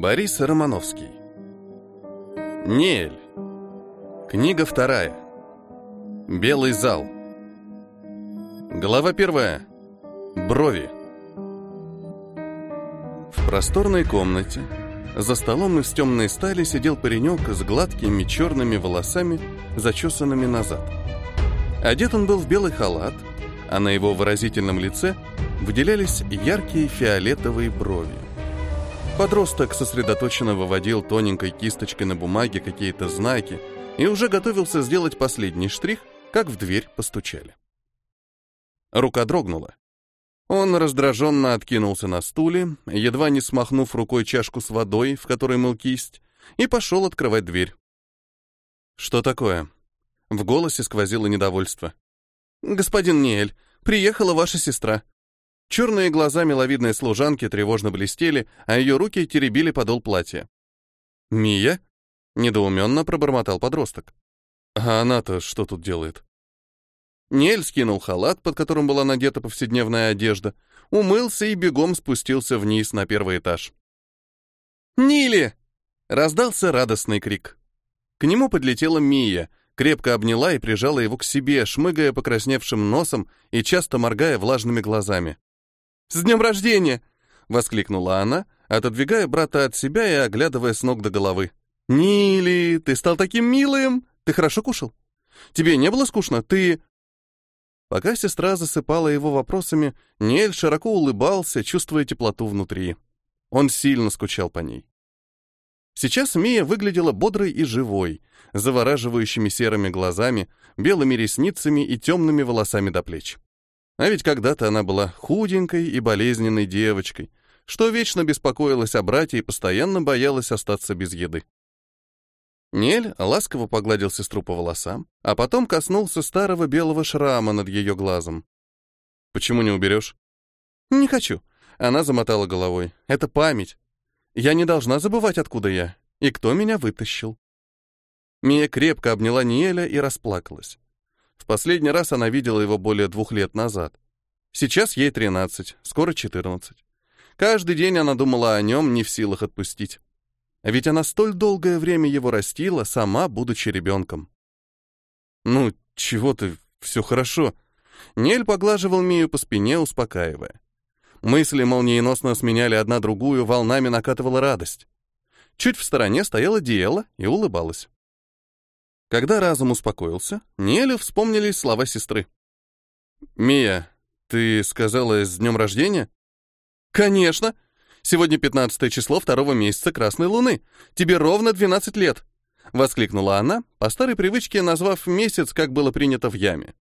Борис Романовский. Неэль. Книга вторая. Белый зал. Глава первая. Брови. В просторной комнате за столом из темной стали сидел паренек с гладкими черными волосами, зачесанными назад. Одет он был в белый халат, а на его выразительном лице выделялись яркие фиолетовые брови. Подросток сосредоточенно выводил тоненькой кисточкой на бумаге какие-то знаки и уже готовился сделать последний штрих, как в дверь постучали. Рука дрогнула. Он раздраженно откинулся на стуле, едва не смахнув рукой чашку с водой, в которой мыл кисть, и пошел открывать дверь. «Что такое?» В голосе сквозило недовольство. «Господин Ниэль, приехала ваша сестра». Черные глаза миловидной служанки тревожно блестели, а ее руки теребили подол платья. «Мия?» — недоуменно пробормотал подросток. «А она-то что тут делает?» Нель скинул халат, под которым была надета повседневная одежда, умылся и бегом спустился вниз на первый этаж. «Нили!» — раздался радостный крик. К нему подлетела Мия, крепко обняла и прижала его к себе, шмыгая покрасневшим носом и часто моргая влажными глазами. «С днем рождения!» — воскликнула она, отодвигая брата от себя и оглядывая с ног до головы. «Нили, ты стал таким милым! Ты хорошо кушал? Тебе не было скучно? Ты...» Пока сестра засыпала его вопросами, Нель широко улыбался, чувствуя теплоту внутри. Он сильно скучал по ней. Сейчас Мия выглядела бодрой и живой, завораживающими серыми глазами, белыми ресницами и темными волосами до плеч. А ведь когда-то она была худенькой и болезненной девочкой, что вечно беспокоилась о брате и постоянно боялась остаться без еды. Нель ласково погладил сестру по волосам, а потом коснулся старого белого шрама над ее глазом. «Почему не уберешь?» «Не хочу», — она замотала головой. «Это память. Я не должна забывать, откуда я и кто меня вытащил». Мия крепко обняла Ниэля и расплакалась. В последний раз она видела его более двух лет назад. Сейчас ей 13, скоро 14. Каждый день она думала о нем, не в силах отпустить. А ведь она столь долгое время его растила, сама будучи ребенком. «Ну, чего ты, все хорошо». Нель поглаживал Мию по спине, успокаивая. Мысли молниеносно сменяли одна другую, волнами накатывала радость. Чуть в стороне стояла Диэла и улыбалась. Когда разум успокоился, Нелю вспомнились слова сестры. «Мия, ты сказала с днем рождения?» «Конечно!» Сегодня 15 число второго месяца Красной Луны. Тебе ровно 12 лет!» — воскликнула она, по старой привычке назвав месяц, как было принято в яме.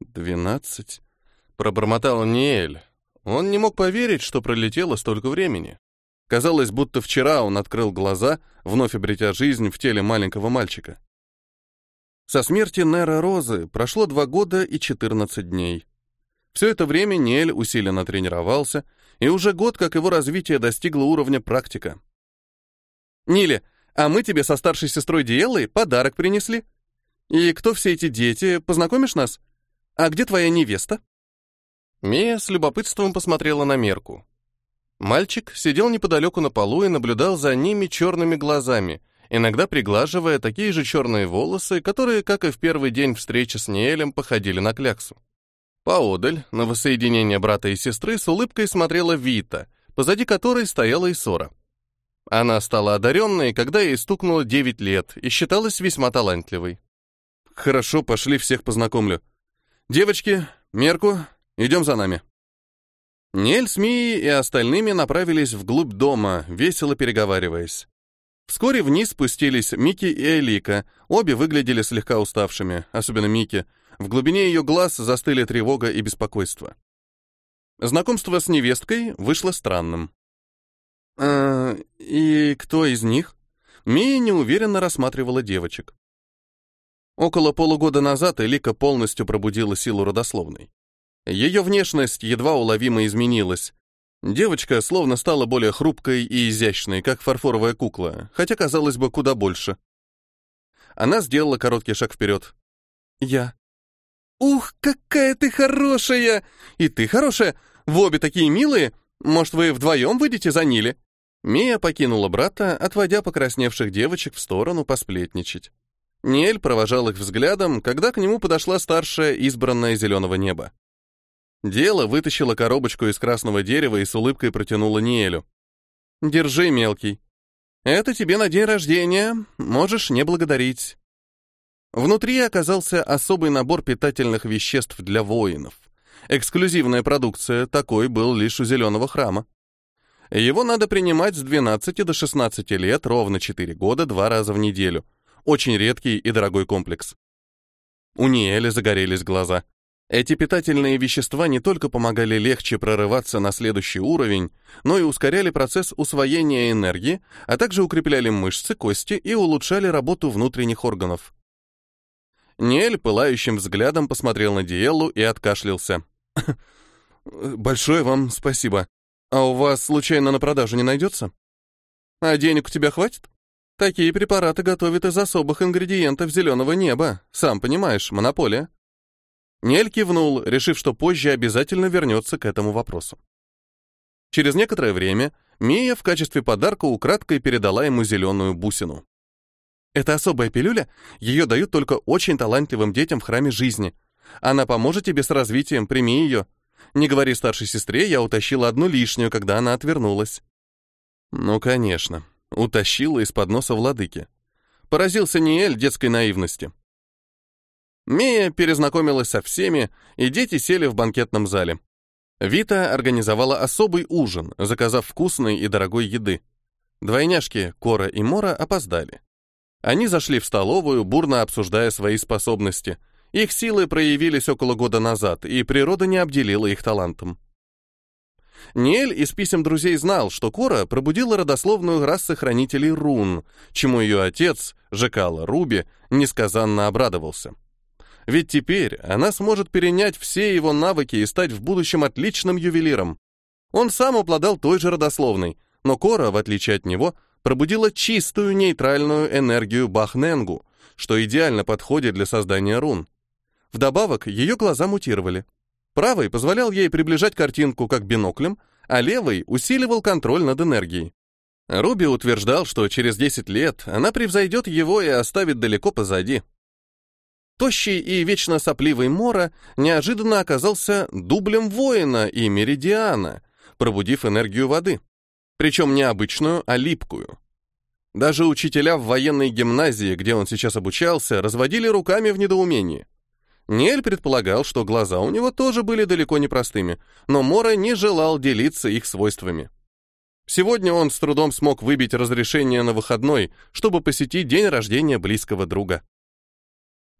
«Двенадцать?» — пробормотал Ниэль. Он не мог поверить, что пролетело столько времени. Казалось, будто вчера он открыл глаза, вновь обретя жизнь в теле маленького мальчика. Со смерти Нера Розы прошло два года и 14 дней. Все это время Ниэль усиленно тренировался, и уже год, как его развитие достигло уровня практика. «Ниле, а мы тебе со старшей сестрой Диэллой подарок принесли. И кто все эти дети? Познакомишь нас? А где твоя невеста?» Мия с любопытством посмотрела на Мерку. Мальчик сидел неподалеку на полу и наблюдал за ними черными глазами, иногда приглаживая такие же черные волосы, которые, как и в первый день встречи с Ниэлем, походили на кляксу. Поодаль, на воссоединение брата и сестры, с улыбкой смотрела Вита, позади которой стояла Исора. Она стала одаренной, когда ей стукнуло 9 лет, и считалась весьма талантливой. «Хорошо, пошли, всех познакомлю. Девочки, Мерку, идем за нами». Нель с Мией и остальными направились вглубь дома, весело переговариваясь. Вскоре вниз спустились Мики и Элика, обе выглядели слегка уставшими, особенно Мики — в глубине ее глаз застыли тревога и беспокойство. Знакомство с невесткой вышло странным. «А, и кто из них?» Мия неуверенно рассматривала девочек. Около полугода назад Элика полностью пробудила силу родословной. Ее внешность едва уловимо изменилась. Девочка словно стала более хрупкой и изящной, как фарфоровая кукла, хотя, казалось бы, куда больше. Она сделала короткий шаг вперед. «Я. «Ух, какая ты хорошая! И ты хорошая! В обе такие милые! Может, вы вдвоем выйдете за Нили?» Мия покинула брата, отводя покрасневших девочек в сторону посплетничать. Ниэль провожал их взглядом, когда к нему подошла старшая избранная зеленого неба. Дело вытащила коробочку из красного дерева и с улыбкой протянула Ниэлю. «Держи, мелкий. Это тебе на день рождения, можешь не благодарить». Внутри оказался особый набор питательных веществ для воинов. Эксклюзивная продукция, такой был лишь у Зеленого храма. Его надо принимать с 12 до 16 лет, ровно 4 года, два раза в неделю. Очень редкий и дорогой комплекс. У Ниэля загорелись глаза. Эти питательные вещества не только помогали легче прорываться на следующий уровень, но и ускоряли процесс усвоения энергии, а также укрепляли мышцы, кости и улучшали работу внутренних органов. Ниэль пылающим взглядом посмотрел на Диэлу и откашлялся. «Большое вам спасибо. А у вас, случайно, на продажу не найдется? А денег у тебя хватит? Такие препараты готовят из особых ингредиентов зеленого неба. Сам понимаешь, монополия». Нель кивнул, решив, что позже обязательно вернется к этому вопросу. Через некоторое время Мия в качестве подарка украдкой передала ему зеленую бусину. Это особая пилюля, ее дают только очень талантливым детям в храме жизни. Она поможет тебе с развитием, прими ее. Не говори старшей сестре, я утащила одну лишнюю, когда она отвернулась. Ну, конечно, утащила из-под носа владыки. Поразился Ниэль детской наивности. Мия перезнакомилась со всеми, и дети сели в банкетном зале. Вита организовала особый ужин, заказав вкусной и дорогой еды. Двойняшки Кора и Мора опоздали. Они зашли в столовую, бурно обсуждая свои способности. Их силы проявились около года назад, и природа не обделила их талантом. Ниэль из писем друзей знал, что Кора пробудила родословную расы хранителей рун, чему ее отец, Жекала Руби, несказанно обрадовался. Ведь теперь она сможет перенять все его навыки и стать в будущем отличным ювелиром. Он сам обладал той же родословной, но Кора, в отличие от него, пробудила чистую нейтральную энергию Бахненгу, что идеально подходит для создания рун. Вдобавок, ее глаза мутировали. Правый позволял ей приближать картинку как биноклем, а левый усиливал контроль над энергией. Руби утверждал, что через 10 лет она превзойдет его и оставит далеко позади. Тощий и вечно сопливый Мора неожиданно оказался дублем воина и меридиана, пробудив энергию воды. Причем не обычную, а липкую. Даже учителя в военной гимназии, где он сейчас обучался, разводили руками в недоумении. Нель предполагал, что глаза у него тоже были далеко не простыми, но Мора не желал делиться их свойствами. Сегодня он с трудом смог выбить разрешение на выходной, чтобы посетить день рождения близкого друга.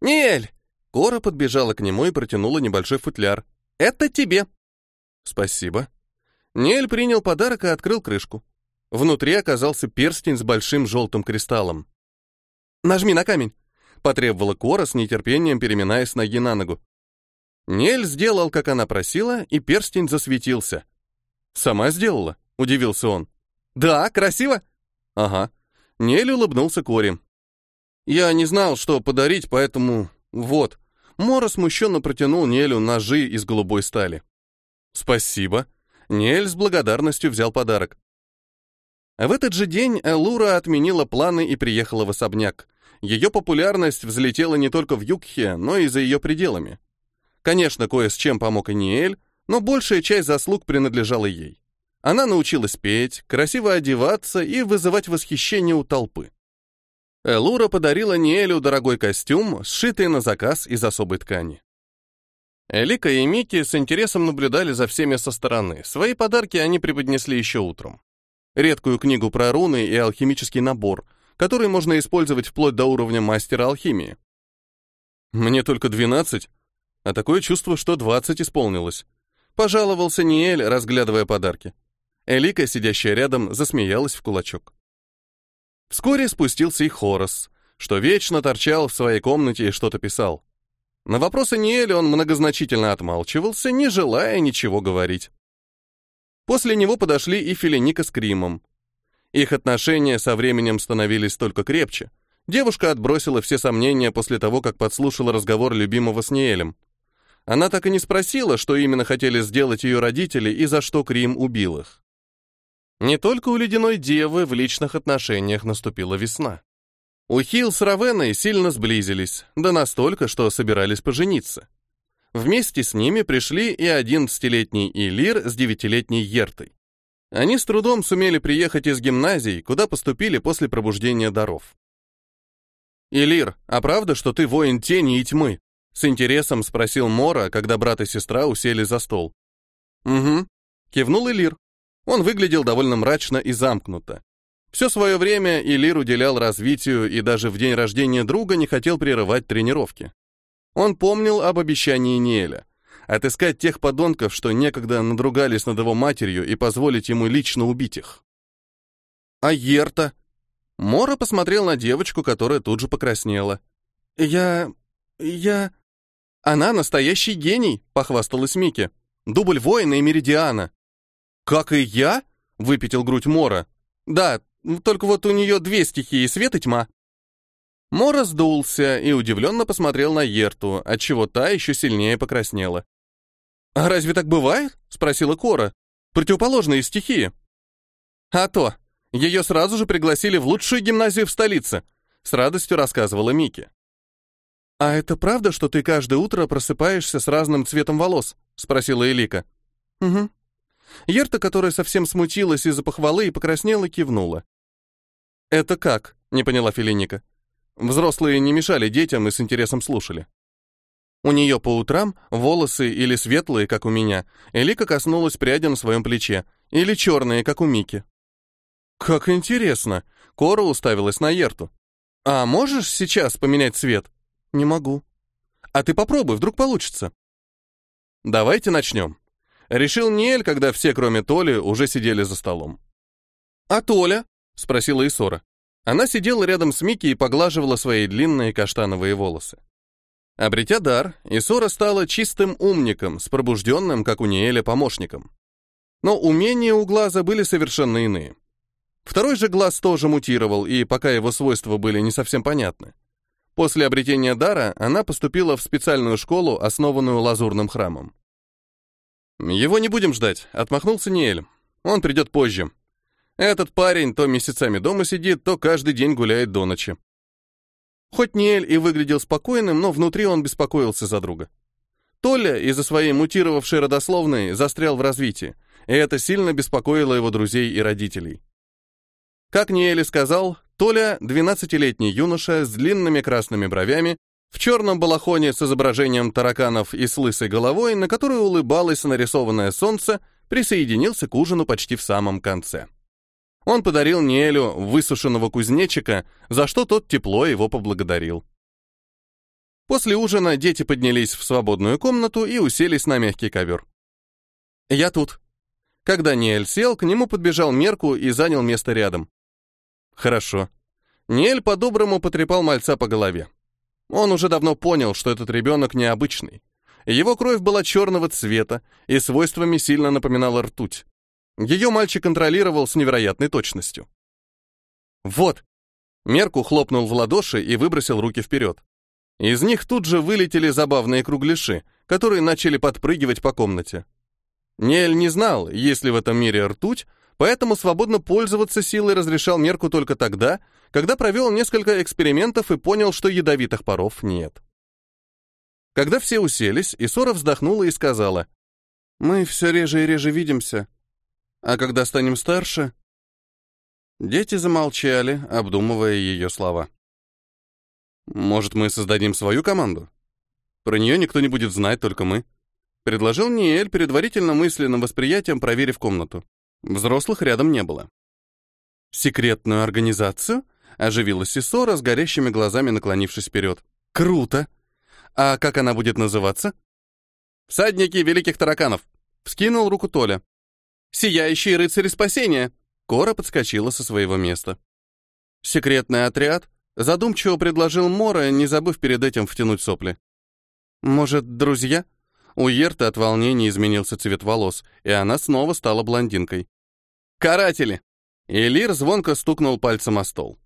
«Нель!» Кора подбежала к нему и протянула небольшой футляр. «Это тебе!» «Спасибо», Нель принял подарок и открыл крышку. Внутри оказался перстень с большим желтым кристаллом. «Нажми на камень!» — потребовала Кора с нетерпением, переминаясь ноги на ногу. Нель сделал, как она просила, и перстень засветился. «Сама сделала?» — удивился он. «Да, красиво?» «Ага». Нель улыбнулся Коре. «Я не знал, что подарить, поэтому... Вот». Мора смущенно протянул Нелю ножи из голубой стали. «Спасибо», Ниэль с благодарностью взял подарок. В этот же день Элура отменила планы и приехала в особняк. Ее популярность взлетела не только в Юкхе, но и за ее пределами. Конечно, кое с чем помог и Ниэль, но большая часть заслуг принадлежала ей. Она научилась петь, красиво одеваться и вызывать восхищение у толпы. Элура подарила Ниэлю дорогой костюм, сшитый на заказ из особой ткани. Элика и Мики с интересом наблюдали за всеми со стороны. Свои подарки они преподнесли еще утром. Редкую книгу про руны и алхимический набор, который можно использовать вплоть до уровня мастера алхимии. Мне только 12, а такое чувство, что 20 исполнилось. Пожаловался Ниэль, разглядывая подарки. Элика, сидящая рядом, засмеялась в кулачок. Вскоре спустился и Хорос, что вечно торчал в своей комнате и что-то писал. На вопросы Ниэля он многозначительно отмалчивался, не желая ничего говорить. После него подошли и Филиника с Кримом. Их отношения со временем становились только крепче. Девушка отбросила все сомнения после того, как подслушала разговор любимого с Ниэлем. Она так и не спросила, что именно хотели сделать ее родители и за что Крим убил их. Не только у ледяной девы в личных отношениях наступила весна. У Хилл с Равеной сильно сблизились, да настолько, что собирались пожениться. Вместе с ними пришли и одиннадцатилетний Илир с девятилетней Ертой. Они с трудом сумели приехать из гимназии, куда поступили после пробуждения даров. «Илир, а правда, что ты воин тени и тьмы?» С интересом спросил Мора, когда брат и сестра усели за стол. «Угу», — кивнул Илир. Он выглядел довольно мрачно и замкнуто. Все свое время Илир уделял развитию и даже в день рождения друга не хотел прерывать тренировки. Он помнил об обещании Ниэля — отыскать тех подонков, что некогда надругались над его матерью, и позволить ему лично убить их. «А Ерта?» Мора посмотрел на девочку, которая тут же покраснела. «Я... я...» «Она настоящий гений», — похвасталась Мики. «Дубль воина и меридиана». «Как и я?» — выпятил грудь Мора. «Да, только вот у нее две стихии — свет и тьма». Мора сдулся и удивленно посмотрел на Ерту, отчего та еще сильнее покраснела. «А разве так бывает?» — спросила Кора. «Противоположные стихии». «А то!» Ее сразу же пригласили в лучшую гимназию в столице, с радостью рассказывала Мики. «А это правда, что ты каждое утро просыпаешься с разным цветом волос?» — спросила Элика. «Угу». Ерта, которая совсем смутилась из-за похвалы и покраснела, кивнула. «Это как?» — не поняла Филиника. Взрослые не мешали детям и с интересом слушали. У нее по утрам волосы или светлые, как у меня, Элика коснулась пряди на своем плече, или черные, как у Мики. «Как интересно!» — Кора уставилась на Ерту. «А можешь сейчас поменять цвет?» «Не могу». «А ты попробуй, вдруг получится». «Давайте начнем». Решил Ниэль, когда все, кроме Толи, уже сидели за столом. «А Толя?» — спросила Исора. Она сидела рядом с Микки и поглаживала свои длинные каштановые волосы. Обретя дар, Исора стала чистым умником, с пробужденным, как у Ниэля, помощником. Но умения у глаза были совершенно иные. Второй же глаз тоже мутировал, и пока его свойства были не совсем понятны. После обретения дара она поступила в специальную школу, основанную лазурным храмом. «Его не будем ждать», — отмахнулся Ниэль. «Он придет позже. Этот парень то месяцами дома сидит, то каждый день гуляет до ночи». Хоть Ниэль и выглядел спокойным, но внутри он беспокоился за друга. Толя из-за своей мутировавшей родословной застрял в развитии, и это сильно беспокоило его друзей и родителей. Как Ниэли сказал, Толя — 12-летний юноша с длинными красными бровями, в черном балахоне с изображением тараканов и с лысой головой, на которой улыбалось нарисованное солнце, присоединился к ужину почти в самом конце. Он подарил Ниэлю высушенного кузнечика, за что тот тепло его поблагодарил. После ужина дети поднялись в свободную комнату и уселись на мягкий ковер. «Я тут». Когда Ниэль сел, к нему подбежал Мерку и занял место рядом. Хорошо. Ниэль по-доброму потрепал мальца по голове. Он уже давно понял, что этот ребенок необычный. Его кровь была черного цвета и свойствами сильно напоминала ртуть. Ее мальчик контролировал с невероятной точностью. «Вот!» Мерку хлопнул в ладоши и выбросил руки вперед. Из них тут же вылетели забавные кругляши, которые начали подпрыгивать по комнате. Нель не знал, есть ли в этом мире ртуть, поэтому свободно пользоваться силой разрешал мерку только тогда, когда провел несколько экспериментов и понял, что ядовитых паров нет. Когда все уселись, Исора вздохнула и сказала, «Мы все реже и реже видимся. А когда станем старше...» Дети замолчали, обдумывая ее слова. «Может, мы создадим свою команду? Про нее никто не будет знать, только мы», — предложил Ниэль, предварительно мысленным восприятием проверив комнату. Взрослых рядом не было. «Секретную организацию?» — оживилась Сесора с горящими глазами, наклонившись вперед. «Круто! А как она будет называться?» «Всадники великих тараканов!» — вскинул руку Толя. «Сияющие рыцари спасения!» Кора подскочила со своего места. «Секретный отряд?» — задумчиво предложил Мора, не забыв перед этим втянуть сопли. «Может, друзья?» У Ерты от волнения изменился цвет волос, и она снова стала блондинкой. «Каратели!» Элир звонко стукнул пальцем о стол.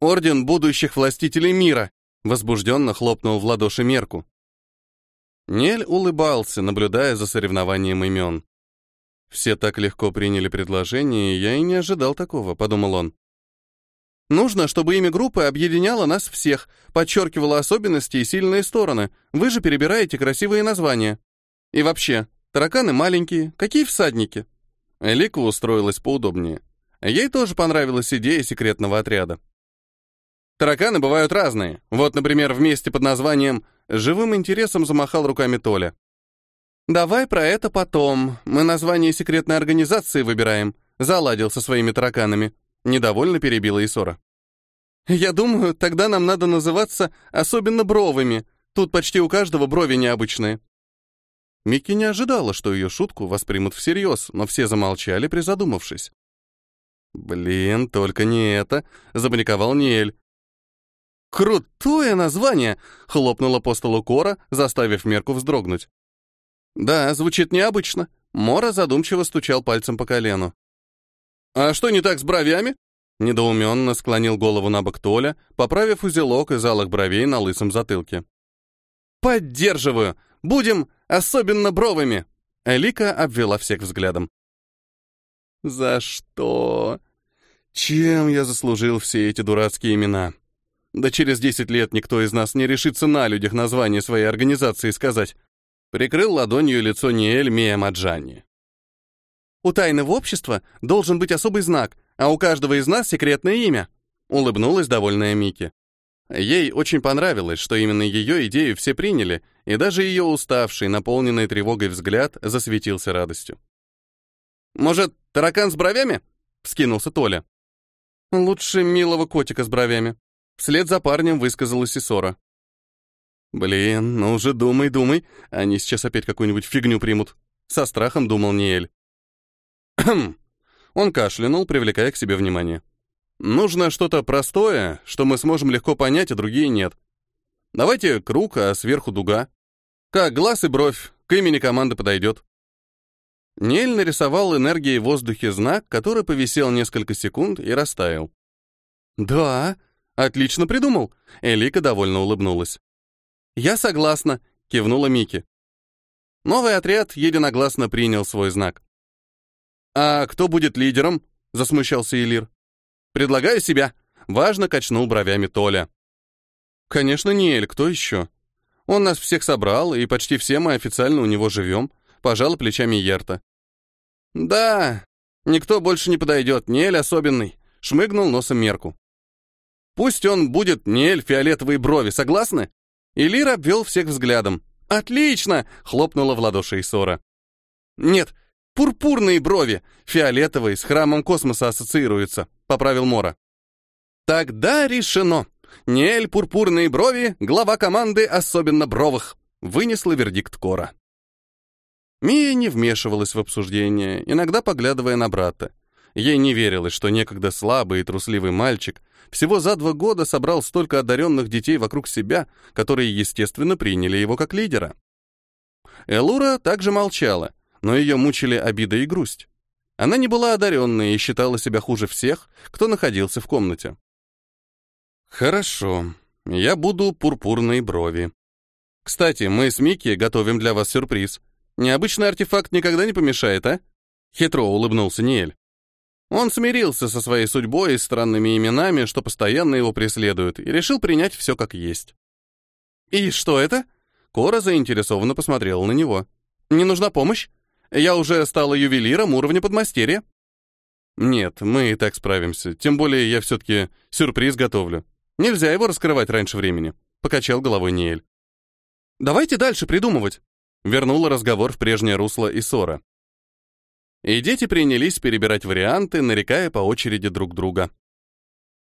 «Орден будущих властителей мира!» Возбужденно хлопнул в ладоши Мерку. Нель улыбался, наблюдая за соревнованием имен. Все так легко приняли предложение, я и не ожидал такого, подумал он. Нужно, чтобы имя группы объединяло нас всех, подчеркивало особенности и сильные стороны. Вы же перебираете красивые названия. И вообще, тараканы маленькие, какие всадники? Элика устроилась поудобнее. Ей тоже понравилась идея секретного отряда. Тараканы бывают разные. Вот, например, вместе под названием «Живым интересом» замахал руками Толя. «Давай про это потом. Мы название секретной организации выбираем», — заладил со своими тараканами. Недовольно перебила Исора. «Я думаю, тогда нам надо называться особенно бровыми. Тут почти у каждого брови необычные». Микки не ожидала, что ее шутку воспримут всерьез, но все замолчали, призадумавшись. «Блин, только не это!» — запаниковал Ниэль. «Крутое название!» — хлопнула по столу Кора, заставив Мерку вздрогнуть. «Да, звучит необычно». Мора задумчиво стучал пальцем по колену. «А что не так с бровями?» Недоуменно склонил голову на бок Толя, поправив узелок из алых бровей на лысом затылке. «Поддерживаю! Будем особенно бровыми!» Элика обвела всех взглядом. «За что? Чем я заслужил все эти дурацкие имена? Да через десять лет никто из нас не решится на людях название своей организации сказать. Прикрыл ладонью лицо Ниэль Мия Маджани. «У тайного общества должен быть особый знак, а у каждого из нас секретное имя», улыбнулась довольная Мики. Ей очень понравилось, что именно ее идею все приняли, и даже ее уставший, наполненный тревогой взгляд засветился радостью. «Может, таракан с бровями?» — вскинулся Толя. «Лучше милого котика с бровями», — вслед за парнем высказалась Исора. «Блин, ну уже думай, думай, они сейчас опять какую-нибудь фигню примут», — со страхом думал Ниэль. Он кашлянул, привлекая к себе внимание. «Нужно что-то простое, что мы сможем легко понять, а другие нет. Давайте круг, а сверху дуга. Как глаз и бровь, к имени команды подойдет». Ниэль нарисовал энергией в воздухе знак, который повисел несколько секунд и растаял. «Да, отлично придумал», — Элика довольно улыбнулась. «Я согласна», — кивнула Мики. Новый отряд единогласно принял свой знак. «А кто будет лидером?» — засмущался Элир. «Предлагаю себя», — важно качнул бровями Толя. «Конечно, не Эль, кто еще? Он нас всех собрал, и почти все мы официально у него живем», — пожал плечами Ерта. «Да, никто больше не подойдет, не Эль особенный», — шмыгнул носом Мерку. «Пусть он будет не Эль фиолетовые брови, согласны?» И Лир обвел всех взглядом. «Отлично!» — хлопнула в ладоши Исора. «Нет, пурпурные брови, фиолетовые, с храмом космоса ассоциируются», — поправил Мора. «Тогда решено. Неэль пурпурные брови, глава команды особенно бровых», — вынесла вердикт Кора. Мия не вмешивалась в обсуждение, иногда поглядывая на брата. Ей не верилось, что некогда слабый и трусливый мальчик всего за два года собрал столько одаренных детей вокруг себя, которые, естественно, приняли его как лидера. Элура также молчала, но ее мучили обида и грусть. Она не была одаренной и считала себя хуже всех, кто находился в комнате. «Хорошо, я буду пурпурной брови. Кстати, мы с Микки готовим для вас сюрприз. Необычный артефакт никогда не помешает, а?» Хитро улыбнулся Ниэль. Он смирился со своей судьбой и странными именами, что постоянно его преследуют, и решил принять все как есть. «И что это?» Кора заинтересованно посмотрела на него. «Не нужна помощь? Я уже стала ювелиром уровня подмастерья». «Нет, мы и так справимся. Тем более я все-таки сюрприз готовлю. Нельзя его раскрывать раньше времени», — покачал головой Ниэль. «Давайте дальше придумывать», — вернула разговор в прежнее русло Исора. И дети принялись перебирать варианты, нарекая по очереди друг друга.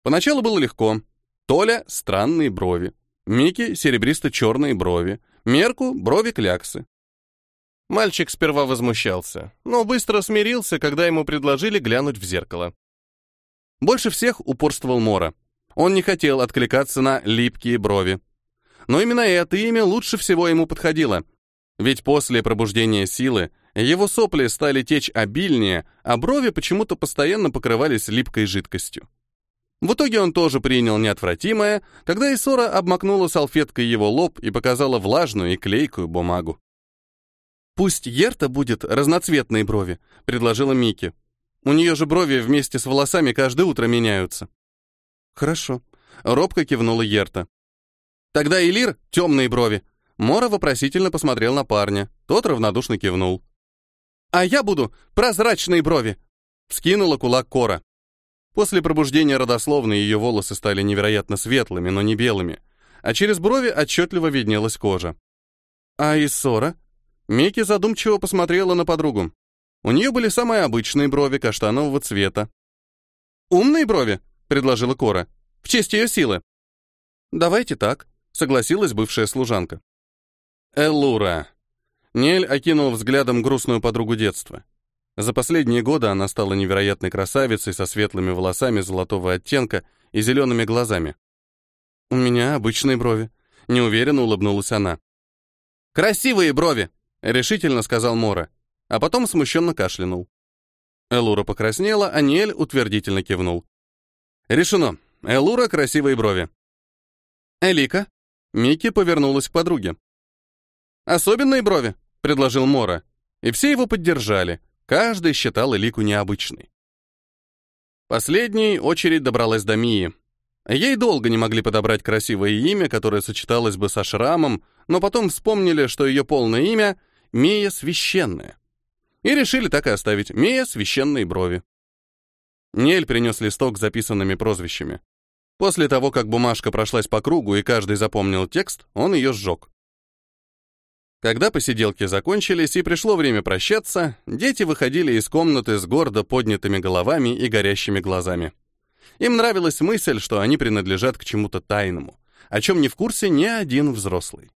Поначалу было легко. Толя — странные брови. Мики — серебристо-черные брови. Мерку — брови-кляксы. Мальчик сперва возмущался, но быстро смирился, когда ему предложили глянуть в зеркало. Больше всех упорствовал Мора. Он не хотел откликаться на липкие брови. Но именно это имя лучше всего ему подходило. Ведь после пробуждения силы его сопли стали течь обильнее, а брови почему-то постоянно покрывались липкой жидкостью. В итоге он тоже принял неотвратимое, когда Исора обмакнула салфеткой его лоб и показала влажную и клейкую бумагу. «Пусть Ерта будет разноцветные брови», — предложила Мики. «У нее же брови вместе с волосами каждое утро меняются». «Хорошо», — робко кивнула Ерта. «Тогда Элир — темные брови». Мора вопросительно посмотрел на парня. Тот равнодушно кивнул. «А я буду прозрачные брови», — вскинула кулак Кора. После пробуждения родословной ее волосы стали невероятно светлыми, но не белыми, а через брови отчетливо виднелась кожа. «А Иссора?» Микки задумчиво посмотрела на подругу. У нее были самые обычные брови каштанового цвета. «Умные брови?» — предложила Кора. «В честь ее силы». «Давайте так», — согласилась бывшая служанка. «Эллура». Нель окинул взглядом грустную подругу детства. За последние годы она стала невероятной красавицей со светлыми волосами золотого оттенка и зелеными глазами. «У меня обычные брови», — неуверенно улыбнулась она. «Красивые брови!» — решительно сказал Мора, а потом смущенно кашлянул. Элура покраснела, а Ниэль утвердительно кивнул. «Решено. Элура — красивые брови». «Элика?» Микки повернулась к подруге. «Особенные брови», — предложил Мора. И все его поддержали. Каждый считал Элику необычной. Последней очередь добралась до Мии. Ей долго не могли подобрать красивое имя, которое сочеталось бы со шрамом, но потом вспомнили, что ее полное имя — Мия Священная. И решили так и оставить Мия Священные брови. Нель принес листок с записанными прозвищами. После того, как бумажка прошлась по кругу и каждый запомнил текст, он ее сжег. Когда посиделки закончились и пришло время прощаться, дети выходили из комнаты с гордо поднятыми головами и горящими глазами. Им нравилась мысль, что они принадлежат к чему-то тайному, о чем не в курсе ни один взрослый.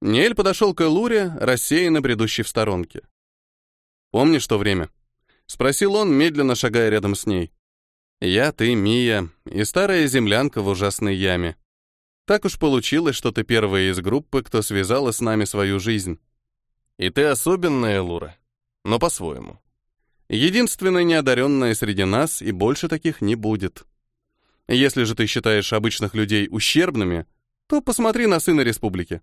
Нель подошел к Элуре, рассеянно бредущей в сторонке. «Помнишь то время?» — спросил он, медленно шагая рядом с ней. «Я, ты, Мия и старая землянка в ужасной яме. Так уж получилось, что ты первая из группы, кто связала с нами свою жизнь. И ты особенная, Лура, но по-своему. Единственная неодаренная среди нас, и больше таких не будет. Если же ты считаешь обычных людей ущербными, то посмотри на сына республики.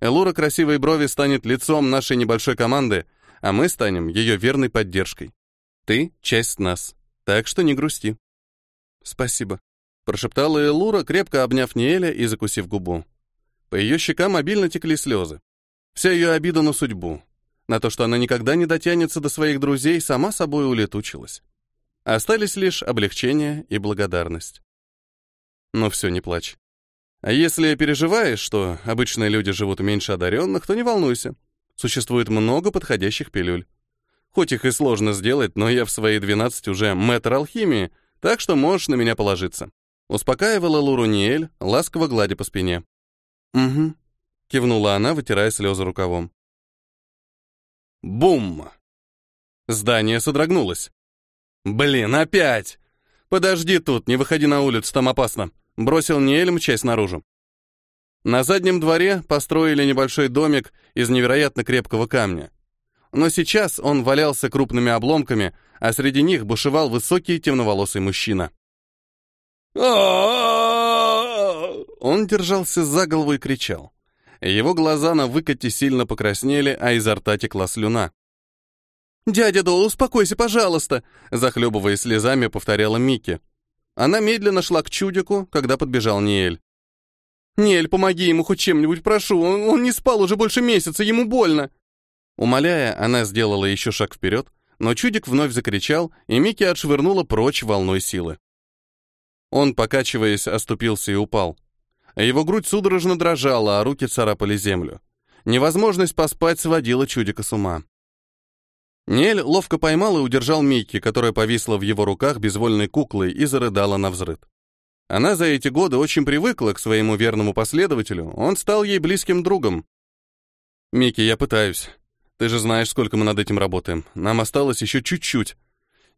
Элура красивой брови станет лицом нашей небольшой команды, а мы станем ее верной поддержкой. Ты — часть нас, так что не грусти. Спасибо, прошептала Элура, крепко обняв Неэля и закусив губу. По ее щекам обильно текли слезы. Вся ее обида на судьбу, на то, что она никогда не дотянется до своих друзей, сама собой улетучилась. Остались лишь облегчение и благодарность. Но все, не плачь. А если переживаешь, что обычные люди живут меньше одаренных, то не волнуйся. Существует много подходящих пилюль. Хоть их и сложно сделать, но я в свои 12 уже мэтр алхимии, так что можешь на меня положиться. Успокаивала Луруниэль, ласково гладя по спине. «Угу», — кивнула она, вытирая слезы рукавом. Бум! Здание содрогнулось. «Блин, опять! Подожди тут, не выходи на улицу, там опасно!» Бросил Ниэль, мчась наружу. На заднем дворе построили небольшой домик из невероятно крепкого камня. Но сейчас он валялся крупными обломками, а среди них бушевал высокий темноволосый мужчина. Он держался за голову и кричал. Его глаза на выкате сильно покраснели, а изо рта текла слюна. «Дядя Дол, успокойся, пожалуйста!» Захлебываясь слезами, повторяла Микки. Она медленно шла к чудику, когда подбежал Ниэль. «Нель, помоги ему хоть чем-нибудь, прошу, он, он не спал уже больше месяца, ему больно!» Умоляя, она сделала еще шаг вперед, но чудик вновь закричал, и Микки отшвырнула прочь волной силы. Он, покачиваясь, оступился и упал. Его грудь судорожно дрожала, а руки царапали землю. Невозможность поспать сводила чудика с ума. Нель ловко поймал и удержал Микки, которая повисла в его руках безвольной куклой и зарыдала на взрыд. Она за эти годы очень привыкла к своему верному последователю, он стал ей близким другом. «Микки, я пытаюсь. Ты же знаешь, сколько мы над этим работаем. Нам осталось еще чуть-чуть.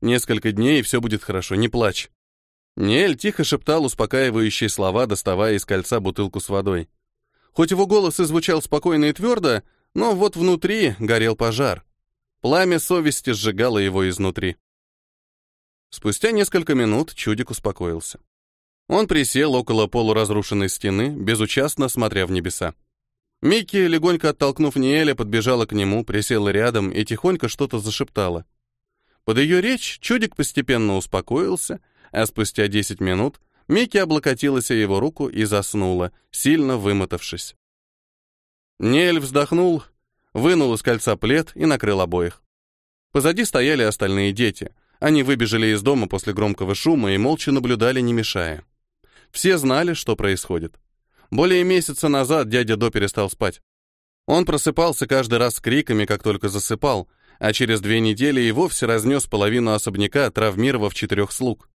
Несколько дней, и все будет хорошо, не плачь». Нель тихо шептал успокаивающие слова, доставая из кольца бутылку с водой. Хоть его голос и звучал спокойно и твердо, но вот внутри горел пожар. Пламя совести сжигало его изнутри. Спустя несколько минут чудик успокоился. Он присел около полуразрушенной стены, безучастно смотря в небеса. Микки, легонько оттолкнув Ниэля, подбежала к нему, присела рядом и тихонько что-то зашептала. Под ее речь чудик постепенно успокоился, а спустя 10 минут Микки облокотилась о его руку и заснула, сильно вымотавшись. Ниэль вздохнул, вынул из кольца плед и накрыл обоих. Позади стояли остальные дети. Они выбежали из дома после громкого шума и молча наблюдали, не мешая. Все знали, что происходит. Более месяца назад дядя До перестал спать. Он просыпался каждый раз с криками, как только засыпал, а через две недели и вовсе разнес половину особняка, травмировав четырех слуг.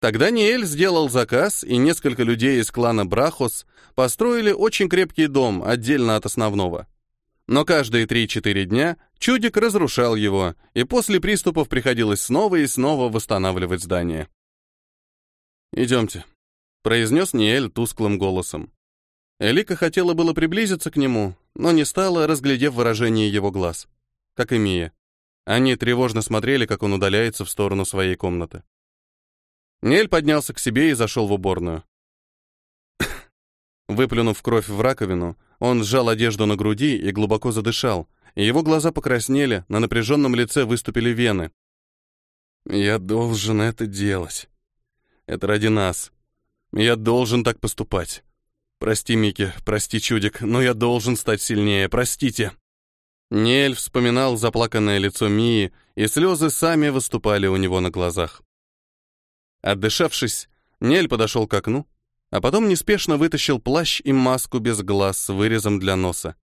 Тогда Ниэль сделал заказ, и несколько людей из клана Брахос построили очень крепкий дом, отдельно от основного. Но каждые 3-4 дня чудик разрушал его, и после приступов приходилось снова и снова восстанавливать здание. «Идемте», — произнес Ниэль тусклым голосом. Элика хотела было приблизиться к нему, но не стала, разглядев выражение его глаз. Как и Мия. Они тревожно смотрели, как он удаляется в сторону своей комнаты. Нель поднялся к себе и зашел в уборную. Выплюнув кровь в раковину, он сжал одежду на груди и глубоко задышал, его глаза покраснели, на напряженном лице выступили вены. «Я должен это делать. Это ради нас. Я должен так поступать. Прости, Микки, прости, чудик, но я должен стать сильнее, простите». Нель вспоминал заплаканное лицо Мии, и слезы сами выступали у него на глазах. Отдышавшись, Нель подошел к окну, а потом неспешно вытащил плащ и маску без глаз с вырезом для носа.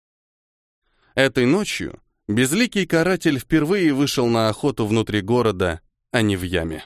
Этой ночью безликий каратель впервые вышел на охоту внутри города, а не в яме.